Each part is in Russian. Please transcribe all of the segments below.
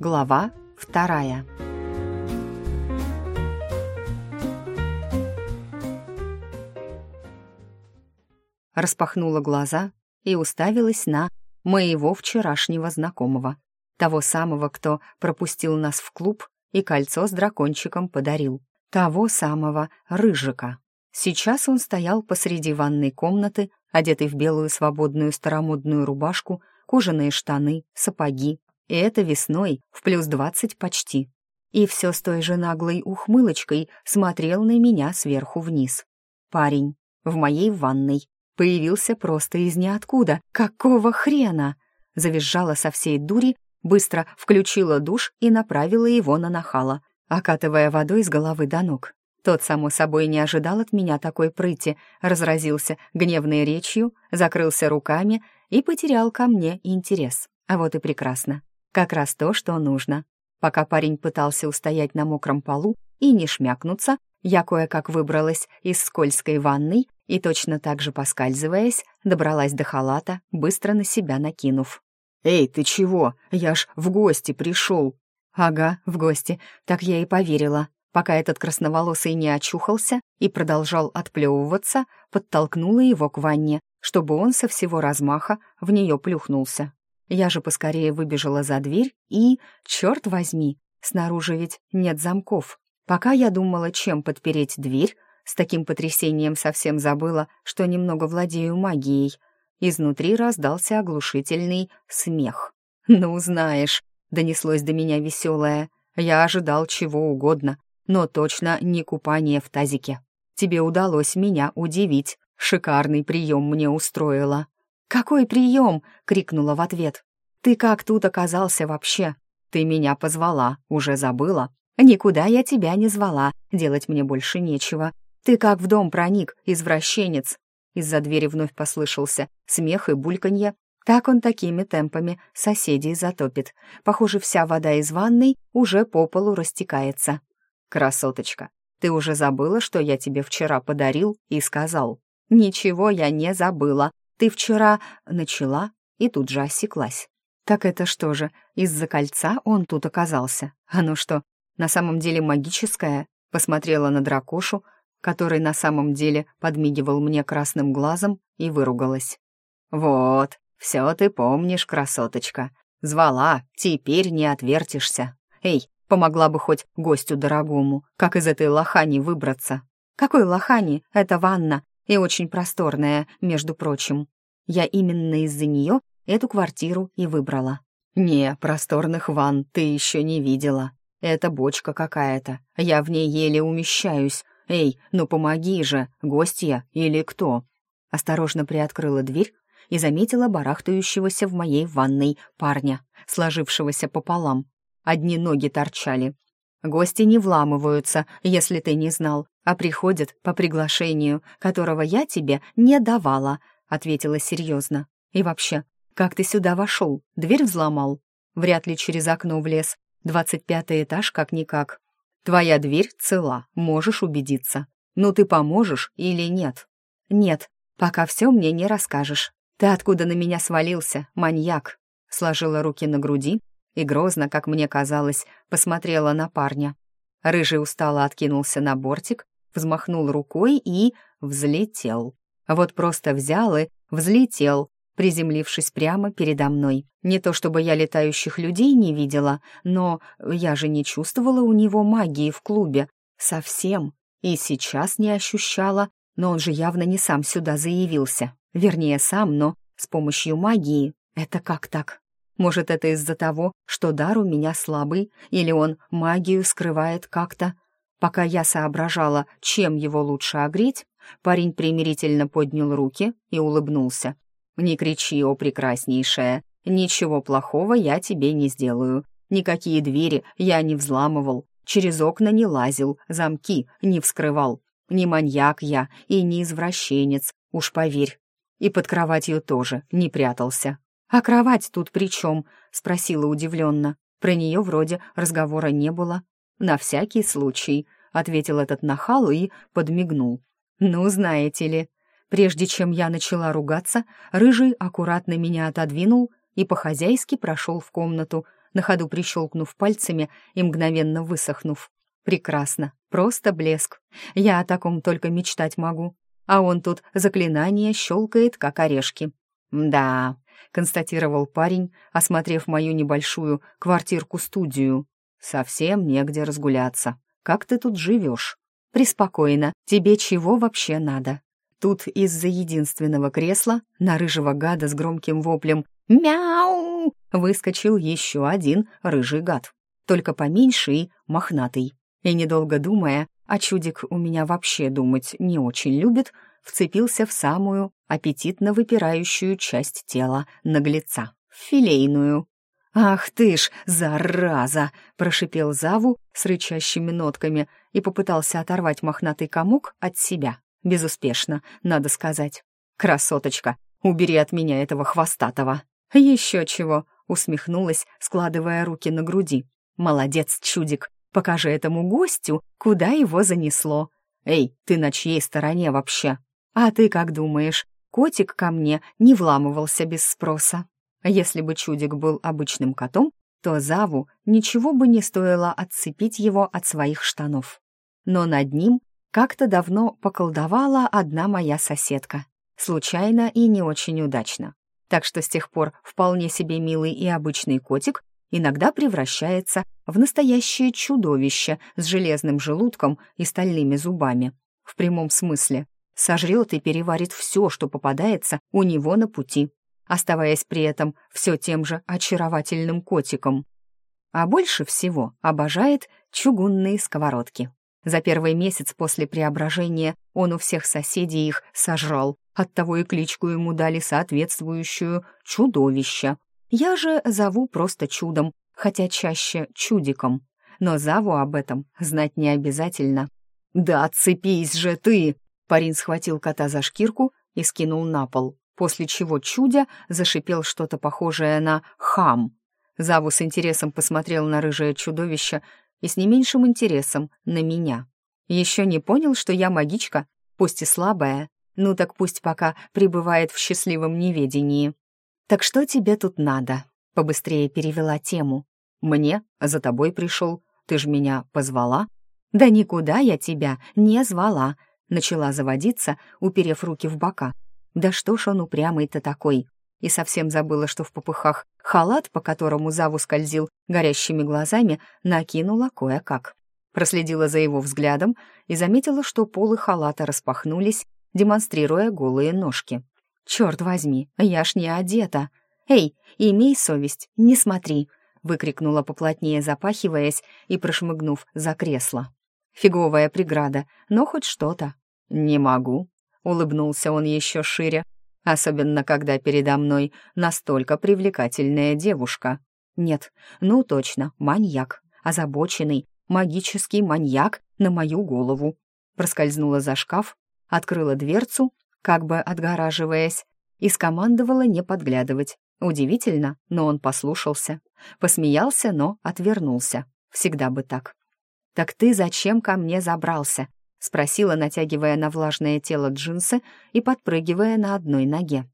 Глава вторая. Распахнула глаза и уставилась на моего вчерашнего знакомого. Того самого, кто пропустил нас в клуб и кольцо с дракончиком подарил. Того самого Рыжика. Сейчас он стоял посреди ванной комнаты, одетый в белую свободную старомодную рубашку, кожаные штаны, сапоги. И это весной, в плюс двадцать почти. И все с той же наглой ухмылочкой смотрел на меня сверху вниз. Парень в моей ванной появился просто из ниоткуда. Какого хрена? Завизжала со всей дури, быстро включила душ и направила его на нахала, окатывая водой с головы до ног. Тот, само собой, не ожидал от меня такой прыти, разразился гневной речью, закрылся руками и потерял ко мне интерес. А вот и прекрасно. Как раз то, что нужно. Пока парень пытался устоять на мокром полу и не шмякнуться, я кое-как выбралась из скользкой ванной и, точно так же поскальзываясь, добралась до халата, быстро на себя накинув. «Эй, ты чего? Я ж в гости пришел!» «Ага, в гости. Так я и поверила пока этот красноволосый не очухался и продолжал отплевываться, подтолкнула его к ванне, чтобы он со всего размаха в нее плюхнулся. Я же поскорее выбежала за дверь и, черт возьми, снаружи ведь нет замков. Пока я думала, чем подпереть дверь, с таким потрясением совсем забыла, что немного владею магией. Изнутри раздался оглушительный смех. «Ну, знаешь», — донеслось до меня веселое, — «я ожидал чего угодно, но точно не купание в тазике. Тебе удалось меня удивить. Шикарный прием мне устроила». «Какой прием?» — крикнула в ответ. «Ты как тут оказался вообще? Ты меня позвала, уже забыла?» «Никуда я тебя не звала, делать мне больше нечего. Ты как в дом проник, извращенец?» Из-за двери вновь послышался смех и бульканье. Так он такими темпами соседей затопит. Похоже, вся вода из ванной уже по полу растекается. «Красоточка, ты уже забыла, что я тебе вчера подарил и сказал?» «Ничего я не забыла. Ты вчера...» Начала и тут же осеклась. «Так это что же, из-за кольца он тут оказался? Оно что, на самом деле магическое?» Посмотрела на дракошу, который на самом деле подмигивал мне красным глазом и выругалась. «Вот, все ты помнишь, красоточка. Звала, теперь не отвертишься. Эй, Помогла бы хоть гостю дорогому, как из этой лохани выбраться. Какой лохани? Это ванна, и очень просторная, между прочим. Я именно из-за нее эту квартиру и выбрала. Не, просторных ванн ты еще не видела. Это бочка какая-то, я в ней еле умещаюсь. Эй, ну помоги же, гостья или кто? Осторожно приоткрыла дверь и заметила барахтающегося в моей ванной парня, сложившегося пополам, одни ноги торчали. Гости не вламываются, если ты не знал, а приходят по приглашению, которого я тебе не давала», — ответила серьезно. «И вообще, как ты сюда вошел? Дверь взломал? Вряд ли через окно влез. Двадцать пятый этаж как-никак. Твоя дверь цела, можешь убедиться. Ну ты поможешь или нет?» «Нет, пока все мне не расскажешь. Ты откуда на меня свалился, маньяк?» Сложила руки на груди и грозно, как мне казалось, посмотрела на парня. Рыжий устало откинулся на бортик, взмахнул рукой и взлетел. Вот просто взял и взлетел, приземлившись прямо передо мной. Не то чтобы я летающих людей не видела, но я же не чувствовала у него магии в клубе. Совсем. И сейчас не ощущала, но он же явно не сам сюда заявился. Вернее, сам, но с помощью магии. Это как так? Может, это из-за того, что дар у меня слабый, или он магию скрывает как-то? Пока я соображала, чем его лучше огреть, парень примирительно поднял руки и улыбнулся. «Не кричи, о прекраснейшая, ничего плохого я тебе не сделаю. Никакие двери я не взламывал, через окна не лазил, замки не вскрывал. Не маньяк я и не извращенец, уж поверь. И под кроватью тоже не прятался. «А кровать тут при чем?» — спросила удивленно. Про нее вроде разговора не было. «На всякий случай», — ответил этот нахал и подмигнул. «Ну, знаете ли». Прежде чем я начала ругаться, Рыжий аккуратно меня отодвинул и по-хозяйски прошел в комнату, на ходу прищелкнув пальцами и мгновенно высохнув. Прекрасно, просто блеск. Я о таком только мечтать могу. А он тут заклинание щелкает, как орешки. «Да», — констатировал парень, осмотрев мою небольшую квартирку-студию. «Совсем негде разгуляться. Как ты тут живешь?» «Преспокойно. Тебе чего вообще надо?» Тут из-за единственного кресла на рыжего гада с громким воплем «Мяу!» выскочил еще один рыжий гад, только поменьше и мохнатый. И, недолго думая, а чудик у меня вообще думать не очень любит, вцепился в самую аппетитно выпирающую часть тела наглеца, филейную. «Ах ты ж, зараза!» — прошипел Заву с рычащими нотками и попытался оторвать мохнатый комок от себя. Безуспешно, надо сказать. «Красоточка, убери от меня этого хвостатого!» «Еще чего!» — усмехнулась, складывая руки на груди. «Молодец, чудик! Покажи этому гостю, куда его занесло. Эй, ты на чьей стороне вообще? А ты как думаешь, котик ко мне не вламывался без спроса? Если бы чудик был обычным котом, то Заву ничего бы не стоило отцепить его от своих штанов. Но над ним как-то давно поколдовала одна моя соседка. Случайно и не очень удачно. Так что с тех пор вполне себе милый и обычный котик иногда превращается в настоящее чудовище с железным желудком и стальными зубами. В прямом смысле. Сожрет и переварит все, что попадается у него на пути, оставаясь при этом все тем же очаровательным котиком. А больше всего обожает чугунные сковородки. За первый месяц после преображения он у всех соседей их сожрал, оттого и кличку ему дали соответствующую «чудовище», я же зову просто чудом, хотя чаще чудиком. Но Заву об этом знать не обязательно. «Да отцепись же ты!» Парень схватил кота за шкирку и скинул на пол, после чего чудя зашипел что-то похожее на «хам». Заву с интересом посмотрел на рыжее чудовище и с не меньшим интересом на меня. Еще не понял, что я магичка, пусть и слабая, ну так пусть пока пребывает в счастливом неведении. «Так что тебе тут надо?» — побыстрее перевела тему. «Мне? За тобой пришел. Ты ж меня позвала?» «Да никуда я тебя не звала», — начала заводиться, уперев руки в бока. «Да что ж он упрямый-то такой?» И совсем забыла, что в попыхах халат, по которому Заву скользил горящими глазами, накинула кое-как. Проследила за его взглядом и заметила, что полы халата распахнулись, демонстрируя голые ножки. «Черт возьми, я ж не одета! Эй, имей совесть, не смотри!» выкрикнула поплотнее, запахиваясь и прошмыгнув за кресло. Фиговая преграда, но хоть что-то. «Не могу», — улыбнулся он еще шире, особенно когда передо мной настолько привлекательная девушка. Нет, ну точно, маньяк, озабоченный, магический маньяк на мою голову. Проскользнула за шкаф, открыла дверцу как бы отгораживаясь, и скомандовала не подглядывать. Удивительно, но он послушался. Посмеялся, но отвернулся. Всегда бы так. «Так ты зачем ко мне забрался?» — спросила, натягивая на влажное тело джинсы и подпрыгивая на одной ноге.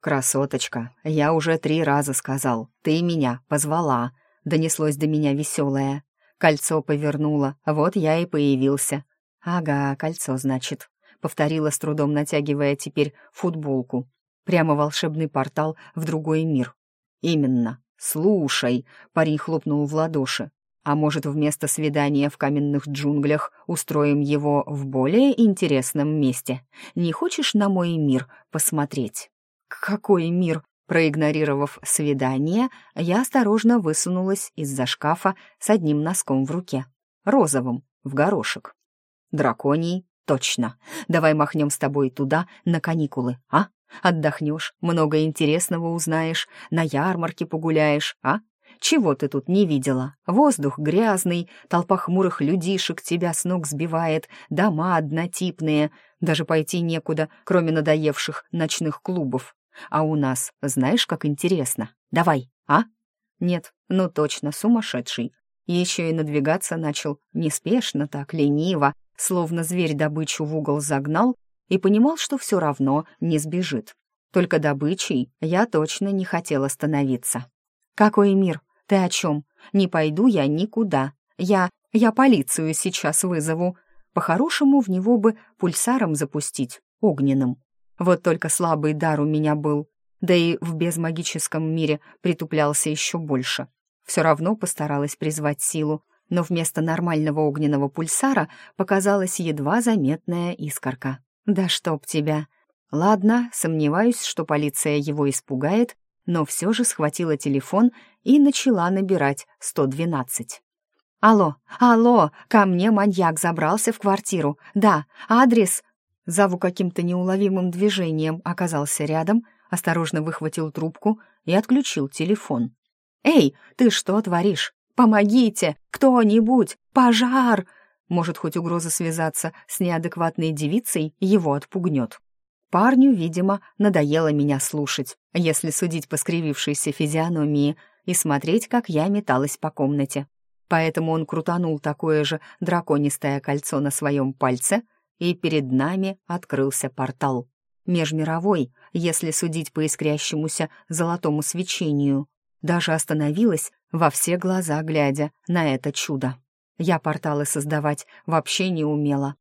«Красоточка, я уже три раза сказал, ты меня позвала», — донеслось до меня веселое. Кольцо повернуло, вот я и появился. «Ага, кольцо, значит повторила с трудом, натягивая теперь футболку. Прямо волшебный портал в другой мир. Именно. Слушай, парень хлопнул в ладоши. А может, вместо свидания в каменных джунглях устроим его в более интересном месте? Не хочешь на мой мир посмотреть? Какой мир? Проигнорировав свидание, я осторожно высунулась из-за шкафа с одним носком в руке. Розовым, в горошек. Драконий Точно. Давай махнем с тобой туда на каникулы, а? Отдохнешь, много интересного узнаешь, на ярмарке погуляешь, а? Чего ты тут не видела? Воздух грязный, толпа хмурых людишек тебя с ног сбивает, дома однотипные, даже пойти некуда, кроме надоевших ночных клубов. А у нас, знаешь, как интересно? Давай, а? Нет, ну точно, сумасшедший. Еще и надвигаться начал неспешно так, лениво, словно зверь добычу в угол загнал и понимал, что все равно не сбежит. Только добычей я точно не хотела становиться. «Какой мир? Ты о чем? Не пойду я никуда. Я... я полицию сейчас вызову. По-хорошему в него бы пульсаром запустить, огненным. Вот только слабый дар у меня был, да и в безмагическом мире притуплялся еще больше. Все равно постаралась призвать силу, но вместо нормального огненного пульсара показалась едва заметная искорка. «Да чтоб тебя!» Ладно, сомневаюсь, что полиция его испугает, но все же схватила телефон и начала набирать 112. «Алло, алло, ко мне маньяк забрался в квартиру. Да, адрес...» Заву каким-то неуловимым движением оказался рядом, осторожно выхватил трубку и отключил телефон. «Эй, ты что творишь? Помогите! Кто-нибудь! Пожар!» Может, хоть угроза связаться с неадекватной девицей его отпугнет. Парню, видимо, надоело меня слушать, если судить по скривившейся физиономии и смотреть, как я металась по комнате. Поэтому он крутанул такое же драконистое кольцо на своем пальце, и перед нами открылся портал. Межмировой, если судить по искрящемуся золотому свечению. Даже остановилась, во все глаза глядя на это чудо. Я порталы создавать вообще не умела.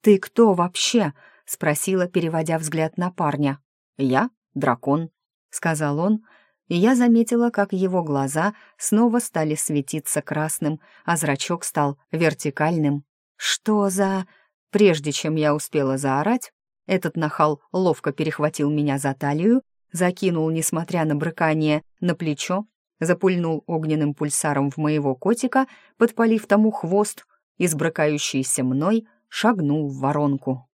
«Ты кто вообще?» — спросила, переводя взгляд на парня. «Я — дракон», — сказал он, и я заметила, как его глаза снова стали светиться красным, а зрачок стал вертикальным. «Что за...» Прежде чем я успела заорать, этот нахал ловко перехватил меня за талию, закинул, несмотря на брыкание, на плечо, запульнул огненным пульсаром в моего котика, подпалив тому хвост, и, сбрыкающийся мной, шагнул в воронку.